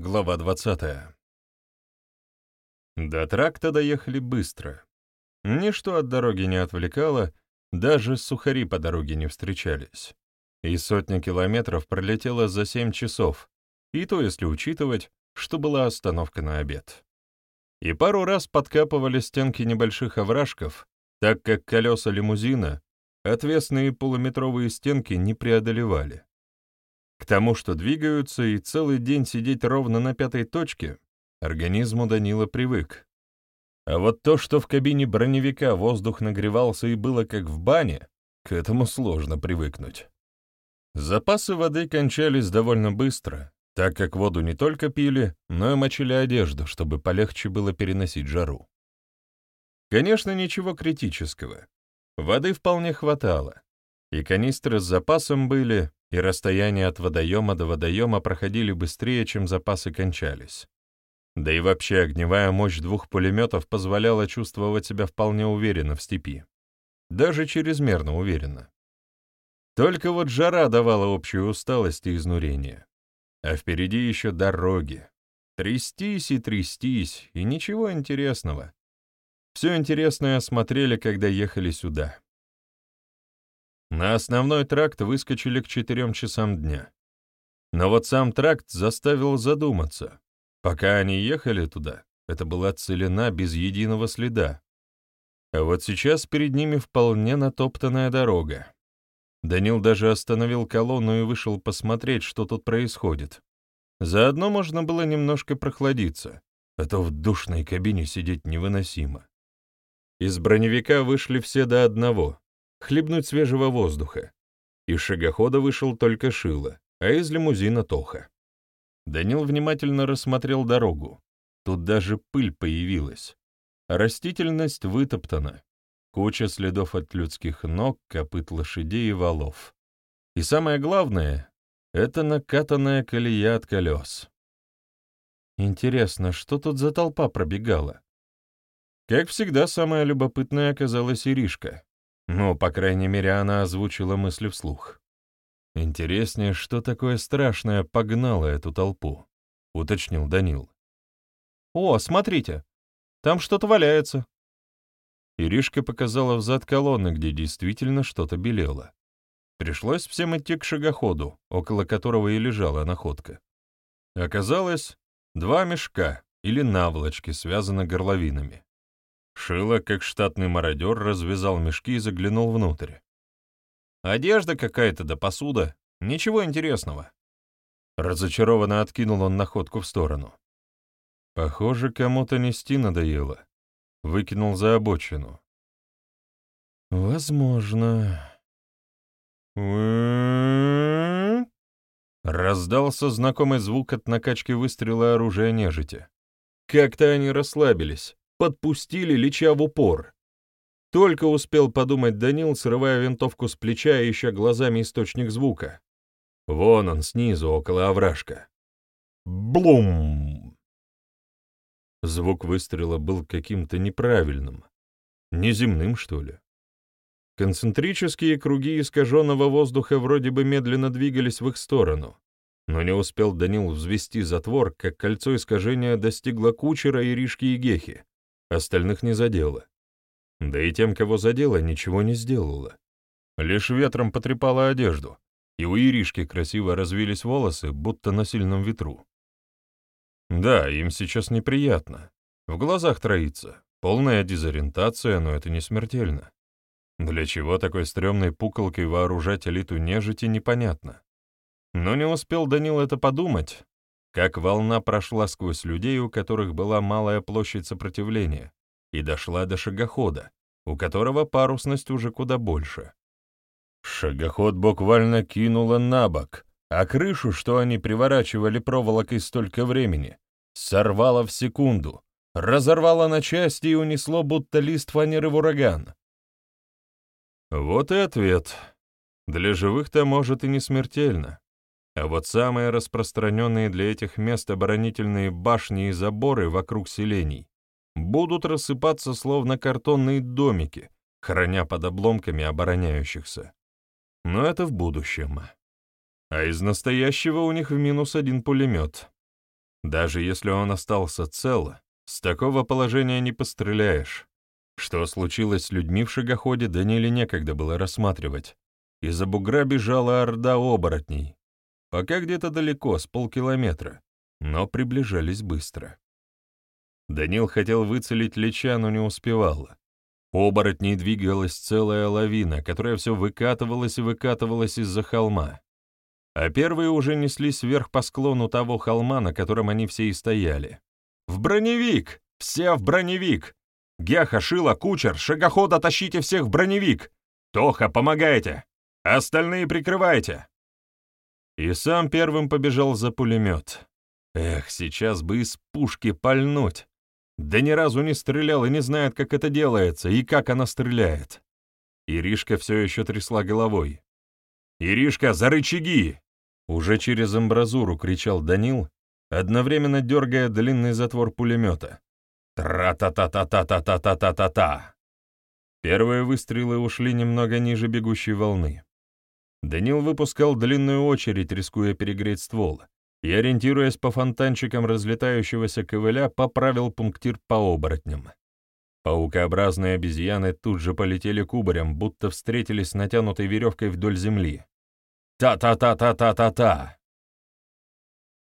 Глава 20. До тракта доехали быстро. Ничто от дороги не отвлекало, даже сухари по дороге не встречались. И сотня километров пролетела за семь часов, и то если учитывать, что была остановка на обед. И пару раз подкапывали стенки небольших овражков, так как колеса лимузина отвесные полуметровые стенки не преодолевали. К тому, что двигаются и целый день сидеть ровно на пятой точке, организму Данила привык. А вот то, что в кабине броневика воздух нагревался и было как в бане, к этому сложно привыкнуть. Запасы воды кончались довольно быстро, так как воду не только пили, но и мочили одежду, чтобы полегче было переносить жару. Конечно, ничего критического. Воды вполне хватало, и канистры с запасом были, и расстояния от водоема до водоема проходили быстрее, чем запасы кончались. Да и вообще огневая мощь двух пулеметов позволяла чувствовать себя вполне уверенно в степи. Даже чрезмерно уверенно. Только вот жара давала общую усталость и изнурение. А впереди еще дороги. Трястись и трястись, и ничего интересного. Все интересное осмотрели, когда ехали сюда. На основной тракт выскочили к четырем часам дня. Но вот сам тракт заставил задуматься. Пока они ехали туда, это была целина без единого следа. А вот сейчас перед ними вполне натоптанная дорога. Данил даже остановил колонну и вышел посмотреть, что тут происходит. Заодно можно было немножко прохладиться, а то в душной кабине сидеть невыносимо. Из броневика вышли все до одного, хлебнуть свежего воздуха. Из шагохода вышел только Шило, а из лимузина Тоха. Данил внимательно рассмотрел дорогу. Тут даже пыль появилась. Растительность вытоптана. Куча следов от людских ног, копыт лошадей и валов. И самое главное — это накатанная колея от колес. Интересно, что тут за толпа пробегала? Как всегда, самая любопытная оказалась Иришка. Ну, по крайней мере, она озвучила мысли вслух. «Интереснее, что такое страшное погнало эту толпу», — уточнил Данил. «О, смотрите, там что-то валяется». Иришка показала взад колонны, где действительно что-то белело. Пришлось всем идти к шагоходу, около которого и лежала находка. Оказалось, два мешка или наволочки связаны горловинами. Шило, как штатный мародер, развязал мешки и заглянул внутрь. «Одежда какая-то да посуда. Ничего интересного». Разочарованно откинул он находку в сторону. Похоже, кому-то нести надоело. Выкинул за обочину. «Возможно...» Раздался знакомый звук от накачки выстрела оружия нежити. Как-то они расслабились подпустили, леча в упор. Только успел подумать Данил, срывая винтовку с плеча и ища глазами источник звука. Вон он, снизу, около овражка. Блум! Звук выстрела был каким-то неправильным. Неземным, что ли? Концентрические круги искаженного воздуха вроде бы медленно двигались в их сторону, но не успел Данил взвести затвор, как кольцо искажения достигло кучера Иришки и Гехи, остальных не задело. Да и тем, кого задело, ничего не сделало. Лишь ветром потрепала одежду, и у Иришки красиво развились волосы, будто на сильном ветру. Да, им сейчас неприятно. В глазах троится. Полная дезориентация, но это не смертельно. Для чего такой стрёмной пуколкой вооружать элиту нежити, непонятно. Но не успел Данил это подумать, как волна прошла сквозь людей, у которых была малая площадь сопротивления, и дошла до шагохода, у которого парусность уже куда больше. Шагоход буквально кинуло на бок, а крышу, что они приворачивали проволокой столько времени, сорвало в секунду, разорвало на части и унесло, будто лист фанеры в ураган. Вот и ответ. Для живых-то, может, и не смертельно. А вот самые распространенные для этих мест оборонительные башни и заборы вокруг селений будут рассыпаться словно картонные домики, храня под обломками обороняющихся. Но это в будущем. А из настоящего у них в минус один пулемет. Даже если он остался цел, с такого положения не постреляешь. Что случилось с людьми в шагоходе, Даниле некогда было рассматривать. Из-за бугра бежала орда оборотней. Пока где-то далеко, с полкилометра, но приближались быстро. Данил хотел выцелить Лича, но не успевал. Оборотней двигалась целая лавина, которая все выкатывалась и выкатывалась из-за холма. А первые уже неслись вверх по склону того холма, на котором они все и стояли. «В броневик! Все в броневик! Геха, Шила, Кучер, Шагохода тащите всех в броневик! Тоха, помогайте! Остальные прикрывайте!» И сам первым побежал за пулемет. Эх, сейчас бы из пушки пальнуть. Да ни разу не стрелял и не знает, как это делается и как она стреляет. Иришка все еще трясла головой. «Иришка, за рычаги!» Уже через амбразуру кричал Данил, одновременно дергая длинный затвор пулемета. «Тра-та-та-та-та-та-та-та-та-та!» Первые выстрелы ушли немного ниже бегущей волны. Данил выпускал длинную очередь, рискуя перегреть ствол, и, ориентируясь по фонтанчикам разлетающегося ковыля, поправил пунктир по оборотням. Паукообразные обезьяны тут же полетели кубарем, будто встретились с натянутой веревкой вдоль земли. Та-та-та-та-та-та-та!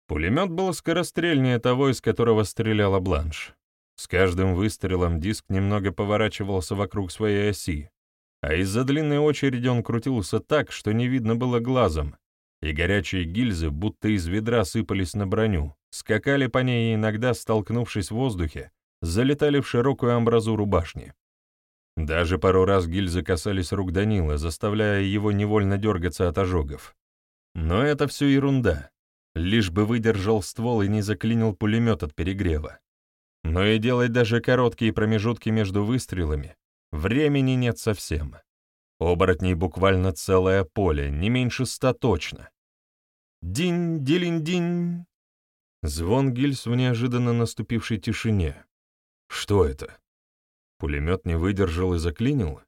Пулемет был скорострельнее того, из которого стреляла Бланш. С каждым выстрелом диск немного поворачивался вокруг своей оси, а из-за длинной очереди он крутился так, что не видно было глазом, и горячие гильзы, будто из ведра, сыпались на броню, скакали по ней и иногда, столкнувшись в воздухе, залетали в широкую амбразуру башни. Даже пару раз гильзы касались рук Данила, заставляя его невольно дергаться от ожогов. Но это все ерунда, лишь бы выдержал ствол и не заклинил пулемет от перегрева. Но и делать даже короткие промежутки между выстрелами времени нет совсем. Оборотней буквально целое поле, не меньше ста точно. Динь-дилинь-динь. Звон гильз в неожиданно наступившей тишине. Что это? Пулемет не выдержал и заклинил?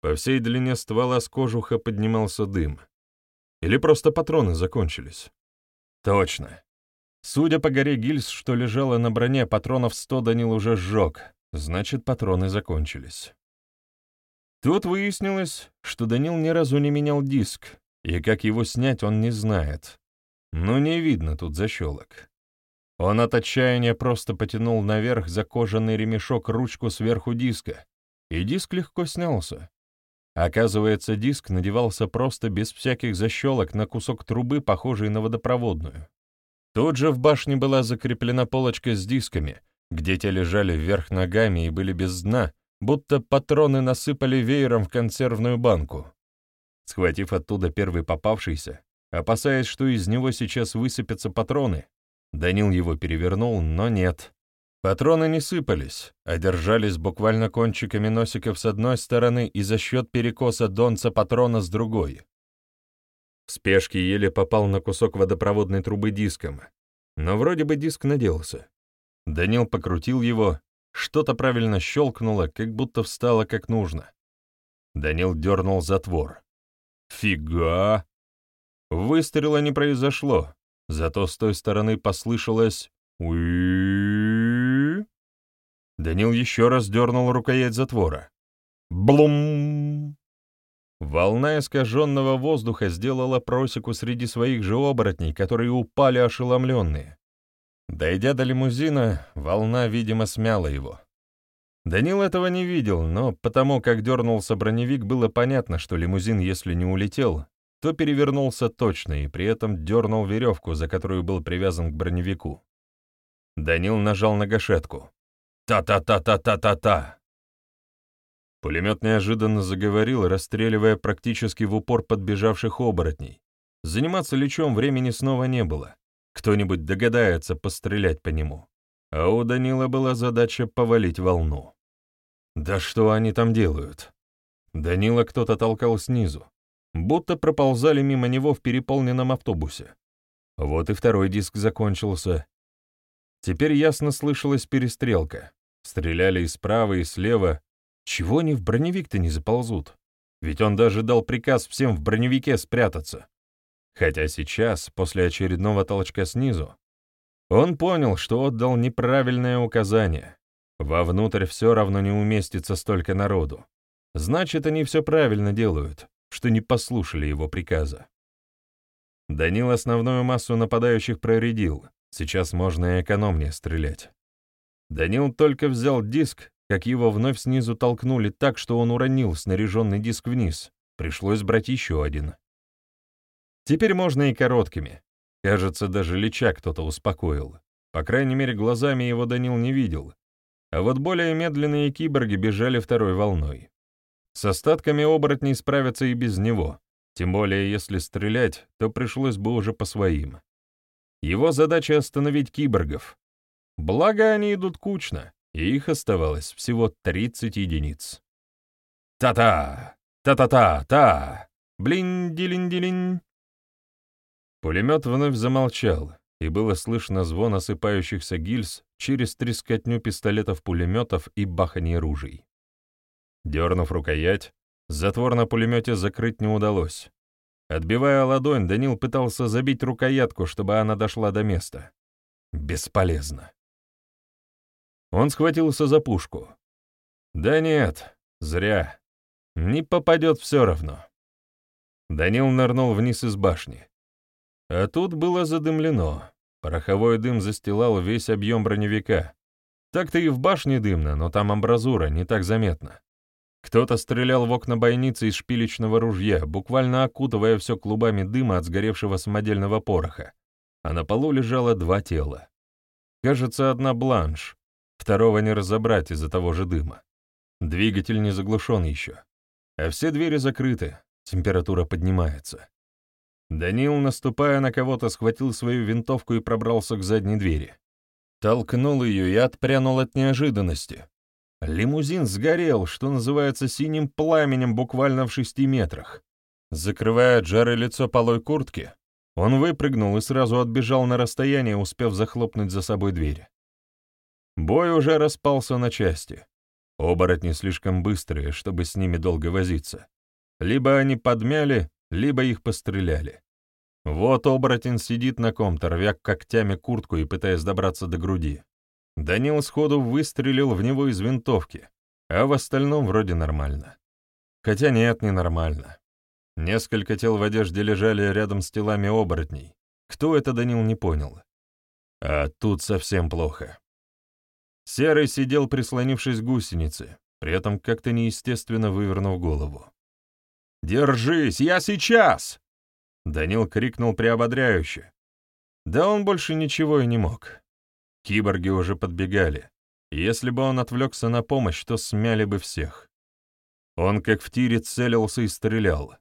По всей длине ствола с кожуха поднимался дым. Или просто патроны закончились? Точно. Судя по горе гильз, что лежала на броне, патронов сто Данил уже сжег, значит, патроны закончились. Тут выяснилось, что Данил ни разу не менял диск, и как его снять он не знает. Но не видно тут защелок. Он от отчаяния просто потянул наверх за кожаный ремешок ручку сверху диска, и диск легко снялся. Оказывается, диск надевался просто без всяких защелок на кусок трубы, похожий на водопроводную. Тут же в башне была закреплена полочка с дисками, где те лежали вверх ногами и были без дна, будто патроны насыпали веером в консервную банку. Схватив оттуда первый попавшийся, опасаясь, что из него сейчас высыпятся патроны, Данил его перевернул, но нет. Патроны не сыпались, а держались буквально кончиками носиков с одной стороны и за счет перекоса донца патрона с другой. В спешке еле попал на кусок водопроводной трубы диском, но вроде бы диск наделся. Данил покрутил его, что-то правильно щелкнуло, как будто встало как нужно. Данил дернул затвор. Фига! Выстрела не произошло, зато с той стороны послышалось уи Данил еще раз дернул рукоять затвора. Блум! Волна искаженного воздуха сделала просеку среди своих же оборотней, которые упали ошеломленные. Дойдя до лимузина, волна, видимо, смяла его. Данил этого не видел, но потому как дернулся броневик, было понятно, что лимузин, если не улетел, то перевернулся точно и при этом дернул веревку, за которую был привязан к броневику. Данил нажал на гашетку. «Та-та-та-та-та-та-та!» Пулемет неожиданно заговорил, расстреливая практически в упор подбежавших оборотней. Заниматься лечом времени снова не было. Кто-нибудь догадается пострелять по нему. А у Данила была задача повалить волну. Да что они там делают? Данила кто-то толкал снизу, будто проползали мимо него в переполненном автобусе. Вот и второй диск закончился. Теперь ясно слышалась перестрелка. Стреляли и справа, и слева, чего они в броневик-то не заползут? Ведь он даже дал приказ всем в броневике спрятаться. Хотя сейчас, после очередного толчка снизу, Он понял, что отдал неправильное указание. Вовнутрь все равно не уместится столько народу. Значит, они все правильно делают, что не послушали его приказа. Данил основную массу нападающих проредил, сейчас можно и экономнее стрелять. Данил только взял диск, как его вновь снизу толкнули так, что он уронил снаряженный диск вниз. Пришлось брать еще один. Теперь можно и короткими. Кажется, даже Лича кто-то успокоил. По крайней мере, глазами его Данил не видел. А вот более медленные киборги бежали второй волной. С остатками оборотней справятся и без него, тем более если стрелять, то пришлось бы уже по своим. Его задача — остановить киборгов. Благо, они идут кучно, и их оставалось всего 30 единиц. «Та-та! Та-та-та-та! Блин-дилин-дилин!» Пулемет вновь замолчал, и было слышно звон осыпающихся гильз через трескотню пистолетов-пулеметов и баханье ружей. Дернув рукоять, затвор на пулемете закрыть не удалось. Отбивая ладонь, Данил пытался забить рукоятку, чтобы она дошла до места. Бесполезно. Он схватился за пушку. Да нет, зря. Не попадет все равно. Данил нырнул вниз из башни. А тут было задымлено. Пороховой дым застилал весь объем броневика. Так-то и в башне дымно, но там амбразура, не так заметно. Кто-то стрелял в окна бойницы из шпилечного ружья, буквально окутывая все клубами дыма от сгоревшего самодельного пороха. А на полу лежало два тела. Кажется, одна бланш. Второго не разобрать из-за того же дыма. Двигатель не заглушен еще. А все двери закрыты, температура поднимается. Данил, наступая на кого-то, схватил свою винтовку и пробрался к задней двери. Толкнул ее и отпрянул от неожиданности. Лимузин сгорел, что называется, синим пламенем буквально в шести метрах. Закрывая от жары лицо полой куртки, он выпрыгнул и сразу отбежал на расстояние, успев захлопнуть за собой дверь. Бой уже распался на части. Оборотни слишком быстрые, чтобы с ними долго возиться. Либо они подмяли, либо их постреляли. Вот оборотень сидит на ком-то, рвя когтями куртку и пытаясь добраться до груди. Данил сходу выстрелил в него из винтовки, а в остальном вроде нормально. Хотя нет, не нормально. Несколько тел в одежде лежали рядом с телами оборотней. Кто это, Данил не понял. А тут совсем плохо. Серый сидел, прислонившись к гусенице, при этом как-то неестественно вывернув голову. «Держись, я сейчас!» Данил крикнул приободряюще. Да он больше ничего и не мог. Киборги уже подбегали. Если бы он отвлекся на помощь, то смяли бы всех. Он как в тире целился и стрелял.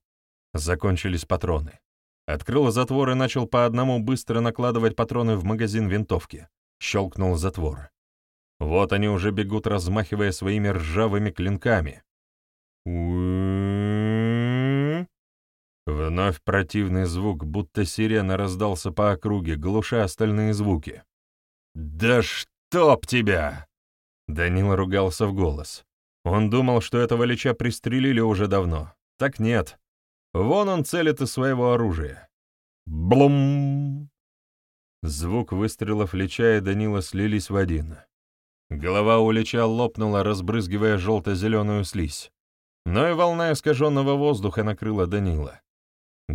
Закончились патроны. Открыл затвор и начал по одному быстро накладывать патроны в магазин винтовки. Щелкнул затвор. Вот они уже бегут, размахивая своими ржавыми клинками. Вновь противный звук, будто сирена раздался по округе, глуша остальные звуки. «Да чтоб тебя!» Данил ругался в голос. Он думал, что этого лича пристрелили уже давно. Так нет. Вон он целит из своего оружия. Блум! Звук выстрелов Лича и Данила слились в один. Голова у Лича лопнула, разбрызгивая желто-зеленую слизь. Но и волна искаженного воздуха накрыла Данила.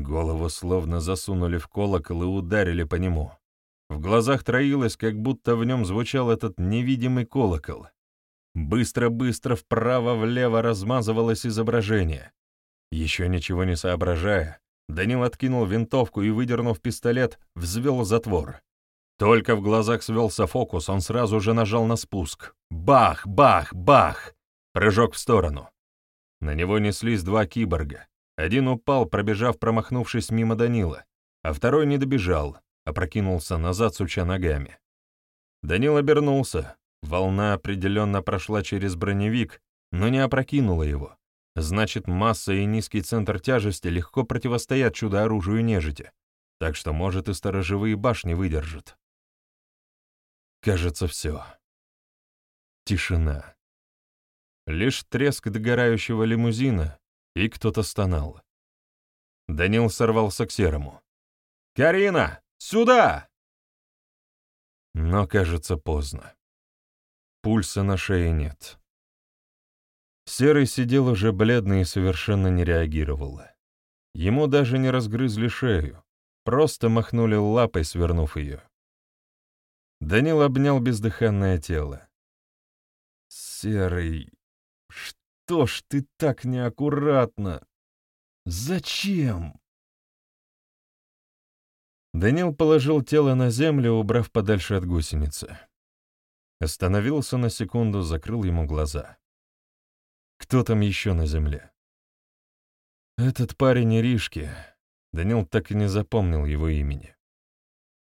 Голову словно засунули в колокол и ударили по нему. В глазах троилось, как будто в нем звучал этот невидимый колокол. Быстро-быстро вправо-влево размазывалось изображение. Еще ничего не соображая, Данил откинул винтовку и, выдернув пистолет, взвел затвор. Только в глазах свелся фокус, он сразу же нажал на спуск. Бах, бах, бах! Прыжок в сторону. На него неслись два киборга. Один упал, пробежав, промахнувшись мимо Данила, а второй не добежал, опрокинулся назад, суча ногами. Данил обернулся. Волна определенно прошла через броневик, но не опрокинула его. Значит, масса и низкий центр тяжести легко противостоят чудо-оружию нежити, так что, может, и сторожевые башни выдержат. Кажется, все. Тишина. Лишь треск догорающего лимузина, и кто-то стонал. Данил сорвался к серому. «Карина, сюда!» но, кажется, поздно. Пульса на шее нет. Серый сидел уже бледный и совершенно не реагировал. Ему даже не разгрызли шею, просто махнули лапой, свернув ее. Данил обнял бездыханное тело. «Серый, что ж ты так неаккуратно? Зачем?» Данил положил тело на землю, убрав подальше от гусеницы. Остановился на секунду, закрыл ему глаза. Кто там еще на земле? Этот парень Иришки. Данил так и не запомнил его имени.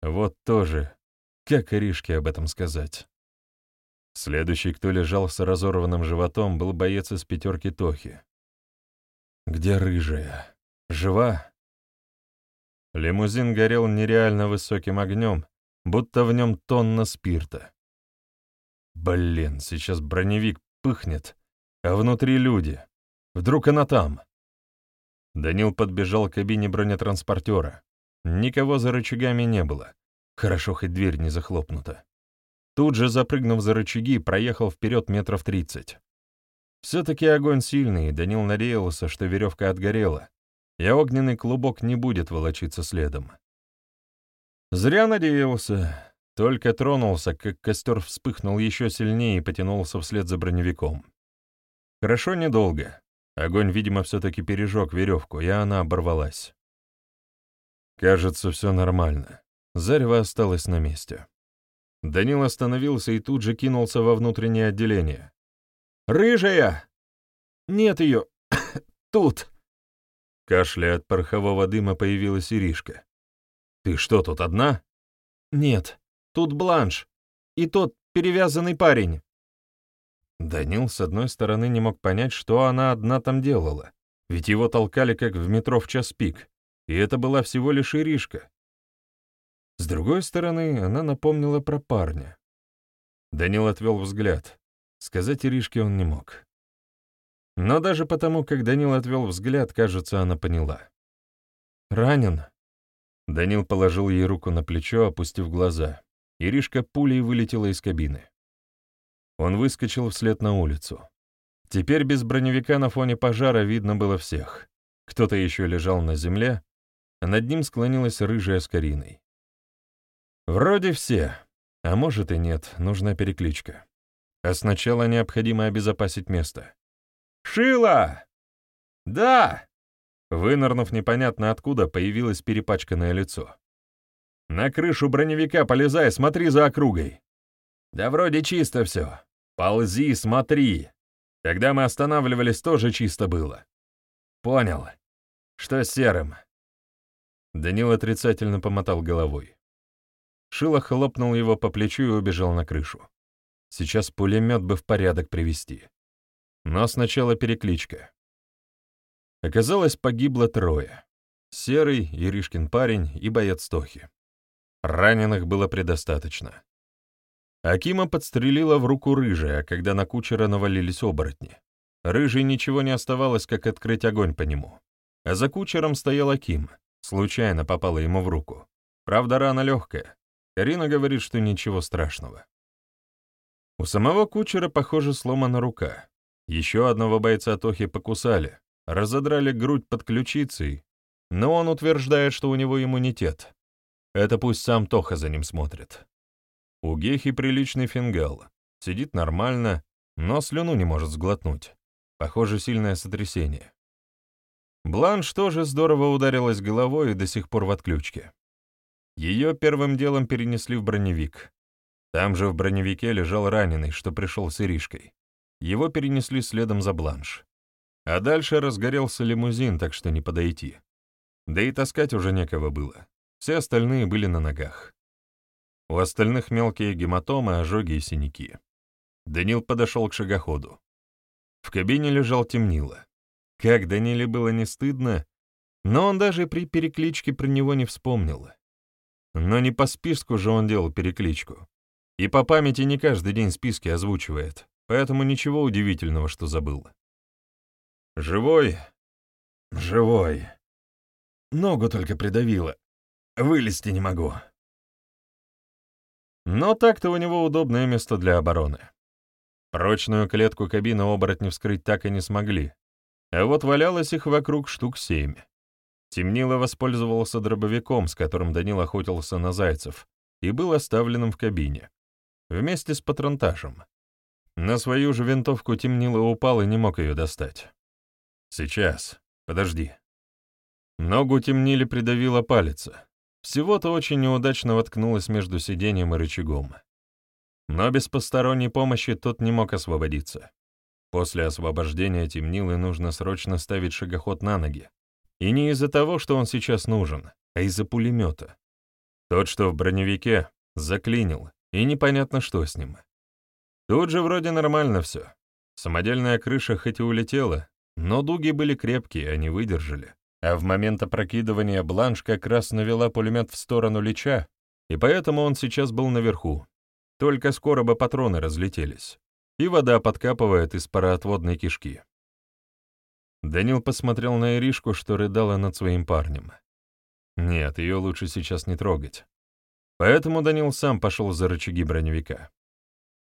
Вот тоже как Иришке об этом сказать? Следующий, кто лежал с разорванным животом, был боец из пятерки Тохи. Где рыжая? Жива? Лимузин горел нереально высоким огнем, будто в нем тонна спирта. Блин, сейчас броневик пыхнет, а внутри люди. Вдруг она там? Данил подбежал к кабине бронетранспортера. Никого за рычагами не было. Хорошо, хоть дверь не захлопнута. Тут же, запрыгнув за рычаги, проехал вперед метров тридцать. Все-таки огонь сильный, и Данил надеялся, что веревка отгорела, и огненный клубок не будет волочиться следом. Зря надеялся. Только тронулся, как костер вспыхнул еще сильнее и потянулся вслед за броневиком. Хорошо недолго. Огонь, видимо, все-таки пережег веревку, и она оборвалась. Кажется, все нормально. Зарево осталось на месте. Данил остановился и тут же кинулся во внутреннее отделение. «Рыжая!» «Нет ее! тут!» Кашляя от порохового дыма появилась Иришка. «Ты что, тут одна?» «Нет, тут Бланш. И тот перевязанный парень». Данил, с одной стороны, не мог понять, что она одна там делала, ведь его толкали как в метро в час пик, и это была всего лишь Иришка. С другой стороны, она напомнила про парня. Данил отвел взгляд. Сказать Иришке он не мог. Но даже потому, как Данил отвел взгляд, кажется, она поняла. «Ранен?» Данил положил ей руку на плечо, опустив глаза. Иришка пулей вылетела из кабины. Он выскочил вслед на улицу. Теперь без броневика на фоне пожара видно было всех. Кто-то еще лежал на земле, а над ним склонилась рыжая с Кариной. Вроде все, а может и нет, нужна перекличка. А сначала необходимо обезопасить место. «Шила!» «Да!» Вынырнув непонятно откуда, появилось перепачканное лицо. «На крышу броневика полезай, смотри за округой!» «Да вроде чисто все. Ползи, смотри!» Когда мы останавливались, тоже чисто было. «Понял. Что с серым?» Данил отрицательно помотал головой. Шило хлопнул его по плечу и убежал на крышу. Сейчас пулемет бы в порядок привести. Но сначала перекличка. Оказалось, погибло трое. Серый, Иришкин парень и боец Тохи. Раненых было предостаточно. Акима подстрелила в руку рыжая, когда на кучера навалились оборотни. Рыжий ничего не оставалось, как открыть огонь по нему. А за кучером стоял Аким. Случайно попала ему в руку. Правда, рана легкая. Карина говорит, что ничего страшного. У самого кучера, похоже, сломана рука. Еще одного бойца Тохи покусали, разодрали грудь под ключицей, но он утверждает, что у него иммунитет. Это пусть сам Тоха за ним смотрит. У Гехи приличный фингал. Сидит нормально, но слюну не может сглотнуть. Похоже, сильное сотрясение. Бланш тоже здорово ударилась головой и до сих пор в отключке. Ее первым делом перенесли в броневик. Там же в броневике лежал раненый, что пришел с Иришкой. Его перенесли следом за бланш. А дальше разгорелся лимузин, так что не подойти. Да и таскать уже некого было. Все остальные были на ногах. У остальных мелкие гематомы, ожоги и синяки. Данил подошел к шагоходу. В кабине лежал темнило. Как Даниле было не стыдно, но он даже при перекличке про него не вспомнил. Но не по списку же он делал перекличку. И по памяти не каждый день списки озвучивает, поэтому ничего удивительного, что забыл. «Живой?» «Живой. Ногу только придавило. Вылезти не могу». Но так-то у него удобное место для обороны. Прочную клетку кабины оборотни вскрыть так и не смогли, а вот валялось их вокруг штук семь. Темнило воспользовался дробовиком, с которым Данил охотился на зайцев, и был оставленным в кабине, вместе с патронташем. На свою же винтовку Темнило упал и не мог ее достать. «Сейчас. Подожди». Ногу Темнили придавило палец. Всего-то очень неудачно воткнулась между сиденьем и рычагом. Но без посторонней помощи тот не мог освободиться. После освобождения Темнилы нужно срочно ставить шагоход на ноги. И не из-за того, что он сейчас нужен, а из-за пулемета. Тот, что в броневике, заклинил, и непонятно, что с ним. Тут же вроде нормально все. Самодельная крыша хоть и улетела, но дуги были крепкие, они выдержали. А в момент опрокидывания Бланш как раз навела пулемет в сторону Лича, и поэтому он сейчас был наверху, только скоро бы патроны разлетелись, и вода подкапывает из пароотводной кишки. Данил посмотрел на Иришку, что рыдала над своим парнем. Нет, ее лучше сейчас не трогать. Поэтому Данил сам пошел за рычаги броневика.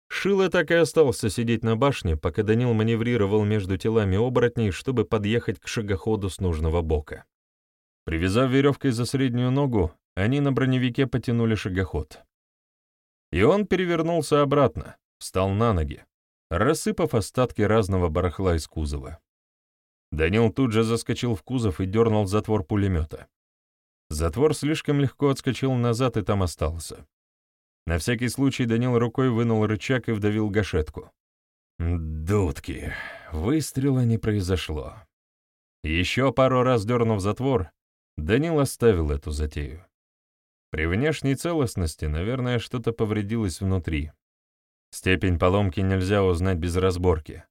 Шило так и остался сидеть на башне, пока Данил маневрировал между телами оборотней, чтобы подъехать к шагоходу с нужного бока. Привязав веревкой за среднюю ногу, они на броневике потянули шагоход. И он перевернулся обратно, встал на ноги, рассыпав остатки разного барахла из кузова. Данил тут же заскочил в кузов и дернул затвор пулемета. Затвор слишком легко отскочил назад и там остался. На всякий случай Данил рукой вынул рычаг и вдавил гашетку. Дудки. Выстрела не произошло. Еще пару раз дернув затвор, Данил оставил эту затею. При внешней целостности, наверное, что-то повредилось внутри. Степень поломки нельзя узнать без разборки.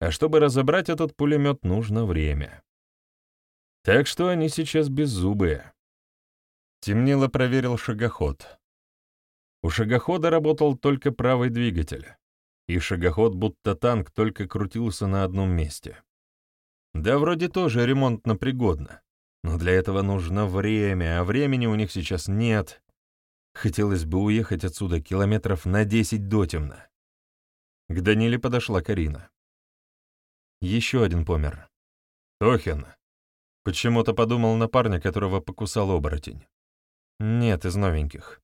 А чтобы разобрать этот пулемет, нужно время. Так что они сейчас беззубые. Темнило проверил шагоход. У шагохода работал только правый двигатель, и шагоход, будто танк, только крутился на одном месте. Да, вроде тоже ремонтно пригодно, но для этого нужно время, а времени у них сейчас нет. Хотелось бы уехать отсюда километров на десять дотемно. К Даниле подошла Карина. Еще один помер. Тохин. Почему-то подумал на парня, которого покусал оборотень. Нет, из новеньких.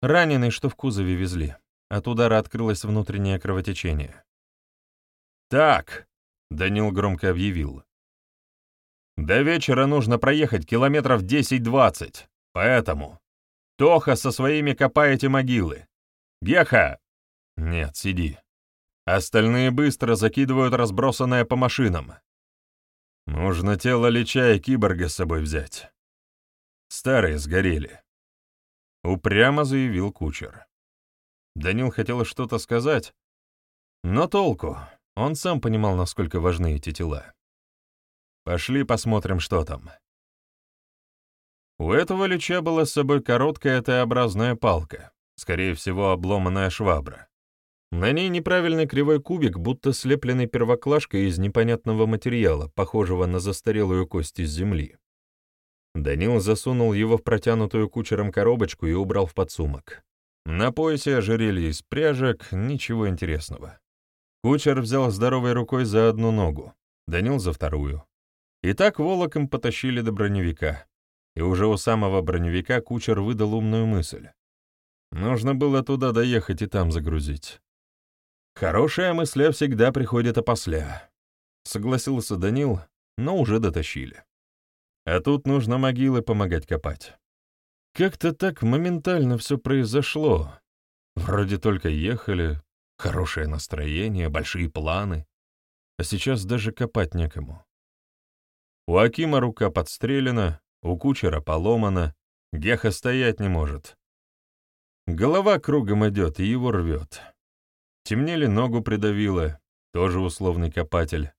Раненый, что в кузове везли. От удара открылось внутреннее кровотечение. «Так», — Данил громко объявил, — «до вечера нужно проехать километров 10-20, поэтому Тоха со своими копаете могилы. Геха!» «Нет, сиди. Остальные быстро закидывают разбросанное по машинам. Нужно тело Лича и киборга с собой взять. Старые сгорели. Упрямо заявил кучер. Данил хотел что-то сказать, но толку. Он сам понимал, насколько важны эти тела. Пошли посмотрим, что там. У этого лича была с собой короткая Т-образная палка, скорее всего, обломанная швабра. На ней неправильный кривой кубик, будто слепленный первоклашкой из непонятного материала, похожего на застарелую кость из земли. Данил засунул его в протянутую кучером коробочку и убрал в подсумок. На поясе ожерелье из пряжек, ничего интересного. Кучер взял здоровой рукой за одну ногу, Данил за вторую. И так волоком потащили до броневика. И уже у самого броневика кучер выдал умную мысль. Нужно было туда доехать и там загрузить. Хорошая мысля всегда приходит опосля. Согласился Данил, но уже дотащили. А тут нужно могилы помогать копать. Как-то так моментально все произошло. Вроде только ехали, хорошее настроение, большие планы. А сейчас даже копать некому. У Акима рука подстрелена, у кучера поломана, Геха стоять не может. Голова кругом идет и его рвет. Темнели ногу придавило, тоже условный копатель.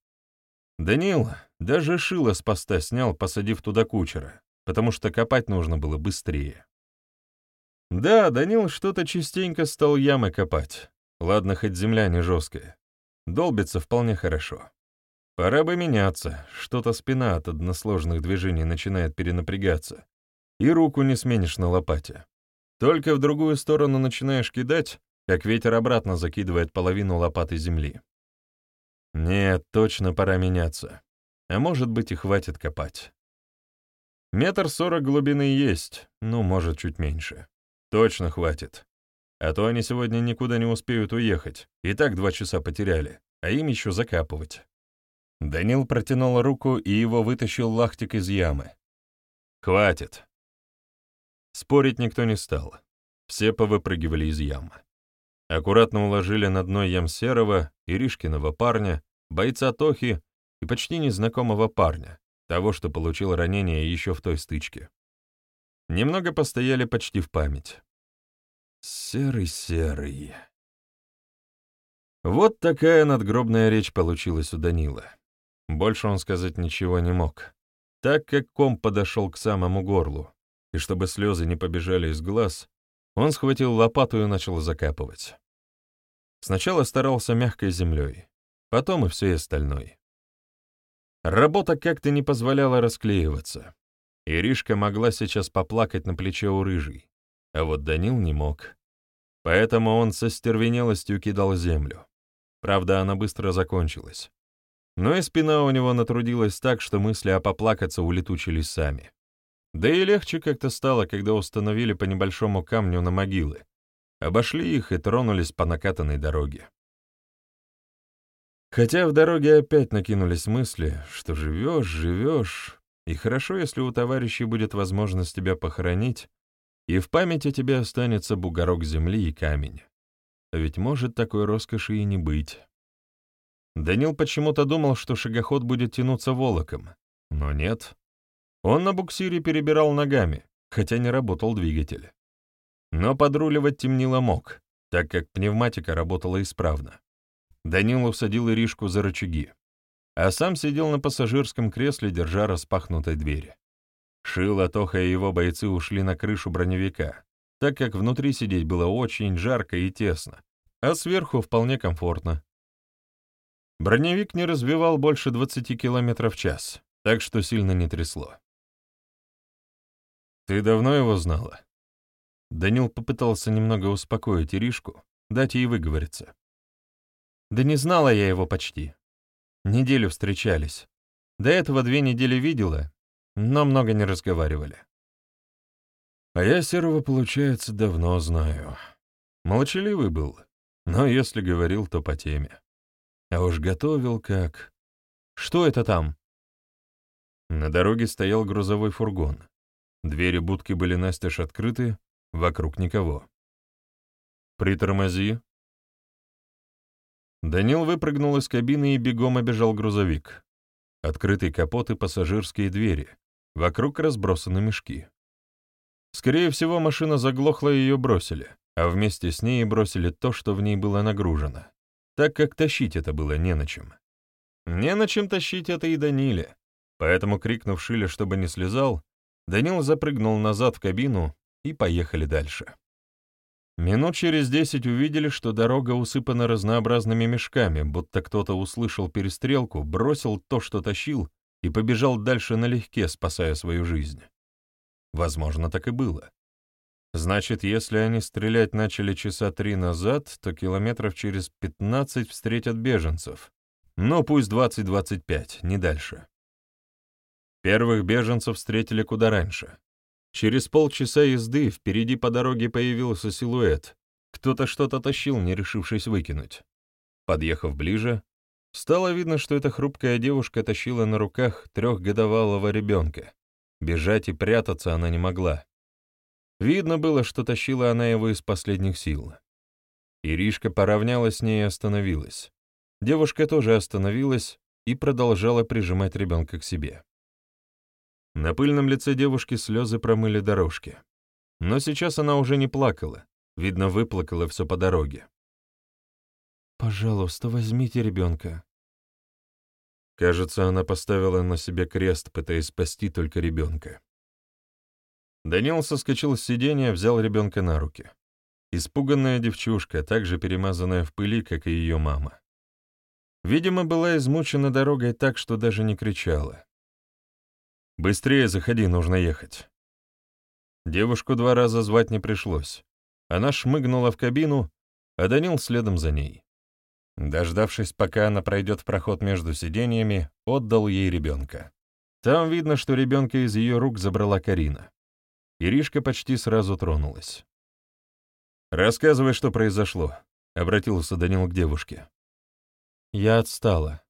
Данил даже шило с поста снял, посадив туда кучера, потому что копать нужно было быстрее. Да, Данил что-то частенько стал ямы копать. Ладно, хоть земля не жесткая. Долбится вполне хорошо. Пора бы меняться, что-то спина от односложных движений начинает перенапрягаться, и руку не сменишь на лопате. Только в другую сторону начинаешь кидать, как ветер обратно закидывает половину лопаты земли. Нет, точно пора меняться. А может быть и хватит копать. Метр сорок глубины есть, ну, может, чуть меньше. Точно хватит. А то они сегодня никуда не успеют уехать. И так два часа потеряли, а им еще закапывать. Данил протянул руку, и его вытащил лахтик из ямы. «Хватит». Спорить никто не стал. Все повыпрыгивали из ямы. Аккуратно уложили на дно ям серого, Иришкиного парня, бойца Тохи и почти незнакомого парня, того, что получил ранение еще в той стычке. Немного постояли почти в память. Серый-серый. Вот такая надгробная речь получилась у Данила. Больше он сказать ничего не мог, так как ком подошел к самому горлу, и чтобы слезы не побежали из глаз, он схватил лопату и начал закапывать. Сначала старался мягкой землей, потом и все остальное. Работа как-то не позволяла расклеиваться. Иришка могла сейчас поплакать на плече у рыжей, а вот Данил не мог. Поэтому он со стервенелостью кидал землю. Правда, она быстро закончилась. Но и спина у него натрудилась так, что мысли о поплакаться улетучились сами. Да и легче как-то стало, когда установили по небольшому камню на могилы, обошли их и тронулись по накатанной дороге. Хотя в дороге опять накинулись мысли, что живешь, живешь, и хорошо, если у товарищей будет возможность тебя похоронить, и в памяти тебе останется бугорок земли и камень. А ведь может такой роскоши и не быть. Данил почему-то думал, что шагоход будет тянуться волоком, но нет. Он на буксире перебирал ногами, хотя не работал двигатель. Но подруливать темнило мог, так как пневматика работала исправно. Данил усадил Иришку за рычаги, а сам сидел на пассажирском кресле, держа распахнутой двери. Шила, Тоха и его бойцы ушли на крышу броневика, так как внутри сидеть было очень жарко и тесно, а сверху вполне комфортно. Броневик не развивал больше 20 км в час, так что сильно не трясло. «Ты давно его знала?» Данил попытался немного успокоить Иришку, дать ей выговориться. Да не знала я его почти. Неделю встречались. До этого две недели видела, но много не разговаривали. А я Серого, получается, давно знаю. Молчаливый был, но если говорил, то по теме. А уж готовил как... Что это там? На дороге стоял грузовой фургон. Двери будки были настежь открыты, вокруг никого. «Притормози», Данил выпрыгнул из кабины и бегом обежал грузовик. Открытый капот и пассажирские двери. Вокруг разбросаны мешки. Скорее всего, машина заглохла и ее бросили, а вместе с ней бросили то, что в ней было нагружено, так как тащить это было не на чем. Не на чем тащить это и Даниле, поэтому, крикнув Шиле, чтобы не слезал, Данил запрыгнул назад в кабину и поехали дальше. Минут через десять увидели, что дорога усыпана разнообразными мешками, будто кто-то услышал перестрелку, бросил то, что тащил, и побежал дальше налегке, спасая свою жизнь. Возможно, так и было. Значит, если они стрелять начали часа три назад, то километров через пятнадцать встретят беженцев. Ну, пусть двадцать-двадцать пять, не дальше. Первых беженцев встретили куда раньше. Через полчаса езды впереди по дороге появился силуэт. Кто-то что-то тащил, не решившись выкинуть. Подъехав ближе, стало видно, что эта хрупкая девушка тащила на руках трехгодовалого ребенка. Бежать и прятаться она не могла. Видно было, что тащила она его из последних сил. Иришка поравнялась с ней и остановилась. Девушка тоже остановилась и продолжала прижимать ребенка к себе. На пыльном лице девушки слезы промыли дорожки. Но сейчас она уже не плакала, видно, выплакала все по дороге. «Пожалуйста, возьмите ребенка». Кажется, она поставила на себе крест, пытаясь спасти только ребенка. Данил соскочил с сиденья, взял ребенка на руки. Испуганная девчушка, также перемазанная в пыли, как и ее мама. Видимо, была измучена дорогой так, что даже не кричала. «Быстрее заходи, нужно ехать». Девушку два раза звать не пришлось. Она шмыгнула в кабину, а Данил следом за ней. Дождавшись, пока она пройдет в проход между сиденьями, отдал ей ребенка. Там видно, что ребенка из ее рук забрала Карина. Иришка почти сразу тронулась. «Рассказывай, что произошло», — обратился Данил к девушке. «Я отстала.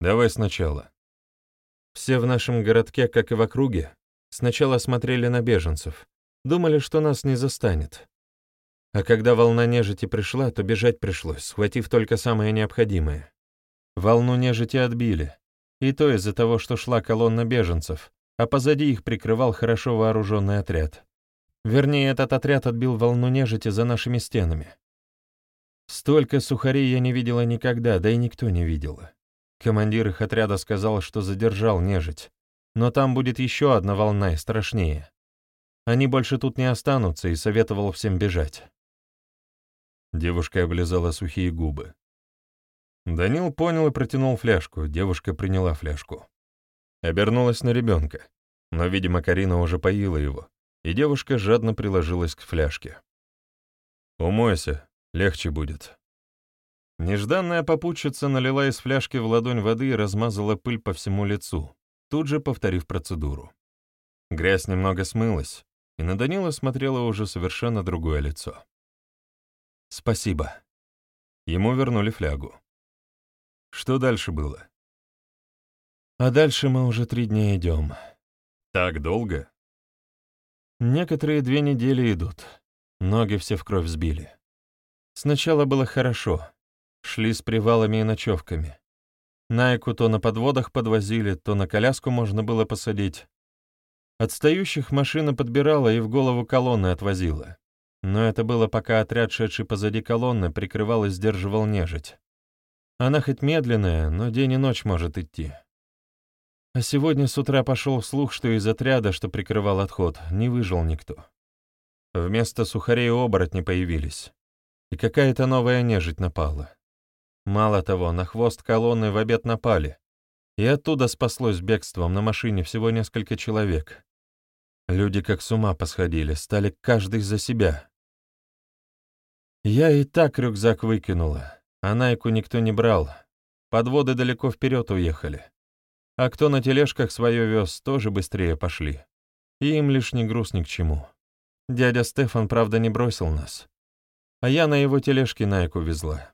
Давай сначала. Все в нашем городке, как и в округе, сначала смотрели на беженцев, думали, что нас не застанет. А когда волна нежити пришла, то бежать пришлось, схватив только самое необходимое. Волну нежити отбили, и то из-за того, что шла колонна беженцев, а позади их прикрывал хорошо вооруженный отряд. Вернее, этот отряд отбил волну нежити за нашими стенами. Столько сухарей я не видела никогда, да и никто не видел. Командир их отряда сказал, что задержал нежить, но там будет еще одна волна и страшнее. Они больше тут не останутся, и советовал всем бежать. Девушка облизала сухие губы. Данил понял и протянул фляжку, девушка приняла фляжку. Обернулась на ребенка, но, видимо, Карина уже поила его, и девушка жадно приложилась к фляжке. «Умойся, легче будет». Нежданная попутчица налила из фляжки в ладонь воды и размазала пыль по всему лицу, тут же повторив процедуру. Грязь немного смылась, и на Данила смотрело уже совершенно другое лицо. «Спасибо». Ему вернули флягу. Что дальше было? А дальше мы уже три дня идем. Так долго? Некоторые две недели идут. Ноги все в кровь сбили. Сначала было хорошо. Шли с привалами и ночевками. Найку то на подводах подвозили, то на коляску можно было посадить. Отстающих машина подбирала и в голову колонны отвозила. Но это было, пока отряд, шедший позади колонны, прикрывал и сдерживал нежить. Она хоть медленная, но день и ночь может идти. А сегодня с утра пошел слух, что из отряда, что прикрывал отход, не выжил никто. Вместо сухарей оборотни появились. И какая-то новая нежить напала. Мало того, на хвост колонны в обед напали. И оттуда спаслось бегством на машине всего несколько человек. Люди как с ума посходили, стали каждый за себя. Я и так рюкзак выкинула, а Найку никто не брал. Подводы далеко вперед уехали. А кто на тележках свое вез, тоже быстрее пошли. И им лишний груз ни к чему. Дядя Стефан, правда, не бросил нас. А я на его тележке Найку везла.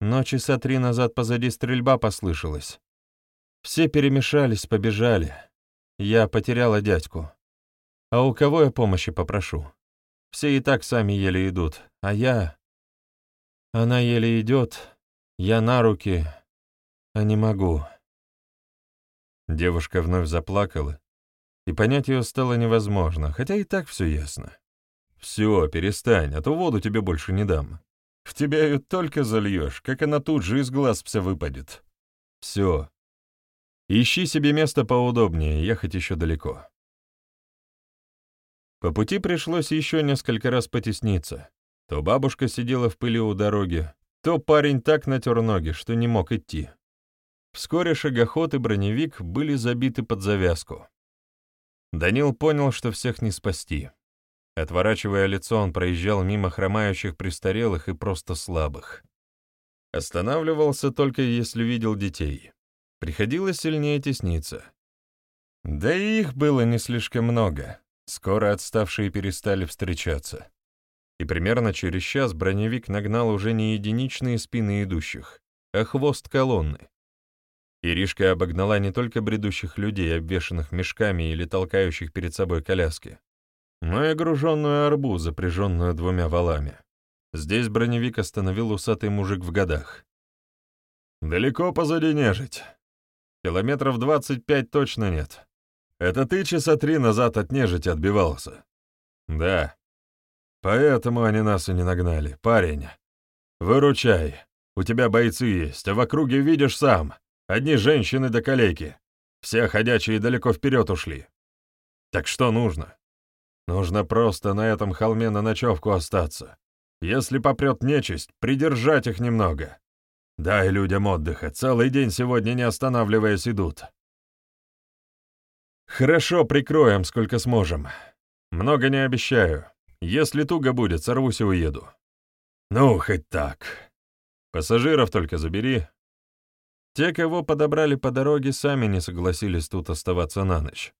Но часа три назад позади стрельба послышалась. Все перемешались, побежали. Я потеряла дядьку. А у кого я помощи попрошу? Все и так сами еле идут, а я... Она еле идет, я на руки, а не могу. Девушка вновь заплакала, и понять ее стало невозможно, хотя и так все ясно. «Все, перестань, а то воду тебе больше не дам. В тебя ее только зальешь, как она тут же из глаз вся выпадет. Все. Ищи себе место поудобнее, ехать еще далеко». По пути пришлось еще несколько раз потесниться. То бабушка сидела в пыли у дороги, то парень так натер ноги, что не мог идти. Вскоре шагоход и броневик были забиты под завязку. Данил понял, что всех не спасти. Отворачивая лицо, он проезжал мимо хромающих престарелых и просто слабых. Останавливался только если видел детей. Приходилось сильнее тесниться. Да и их было не слишком много. Скоро отставшие перестали встречаться. И примерно через час броневик нагнал уже не единичные спины идущих, а хвост колонны. Иришка обогнала не только бредущих людей, обвешанных мешками или толкающих перед собой коляски, но и груженную арбу, запряженную двумя валами. Здесь броневик остановил усатый мужик в годах. «Далеко позади нежить. Километров двадцать пять точно нет. Это ты часа три назад от нежити отбивался?» «Да. Поэтому они нас и не нагнали. Парень, выручай. У тебя бойцы есть, а в округе видишь сам. Одни женщины до калеки. Все ходячие далеко вперед ушли. Так что нужно? Нужно просто на этом холме на ночевку остаться. Если попрет нечисть, придержать их немного. Дай людям отдыха, целый день сегодня не останавливаясь идут. Хорошо, прикроем, сколько сможем. Много не обещаю. Если туго будет, сорвусь и уеду». «Ну, хоть так. Пассажиров только забери». Те, кого подобрали по дороге, сами не согласились тут оставаться на ночь.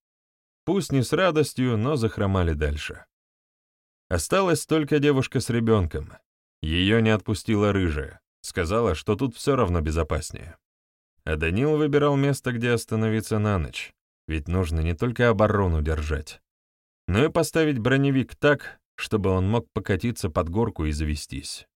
Пусть не с радостью, но захромали дальше. Осталась только девушка с ребенком. Ее не отпустила рыжая, сказала, что тут все равно безопаснее. А Данил выбирал место, где остановиться на ночь, ведь нужно не только оборону держать, но и поставить броневик так, чтобы он мог покатиться под горку и завестись.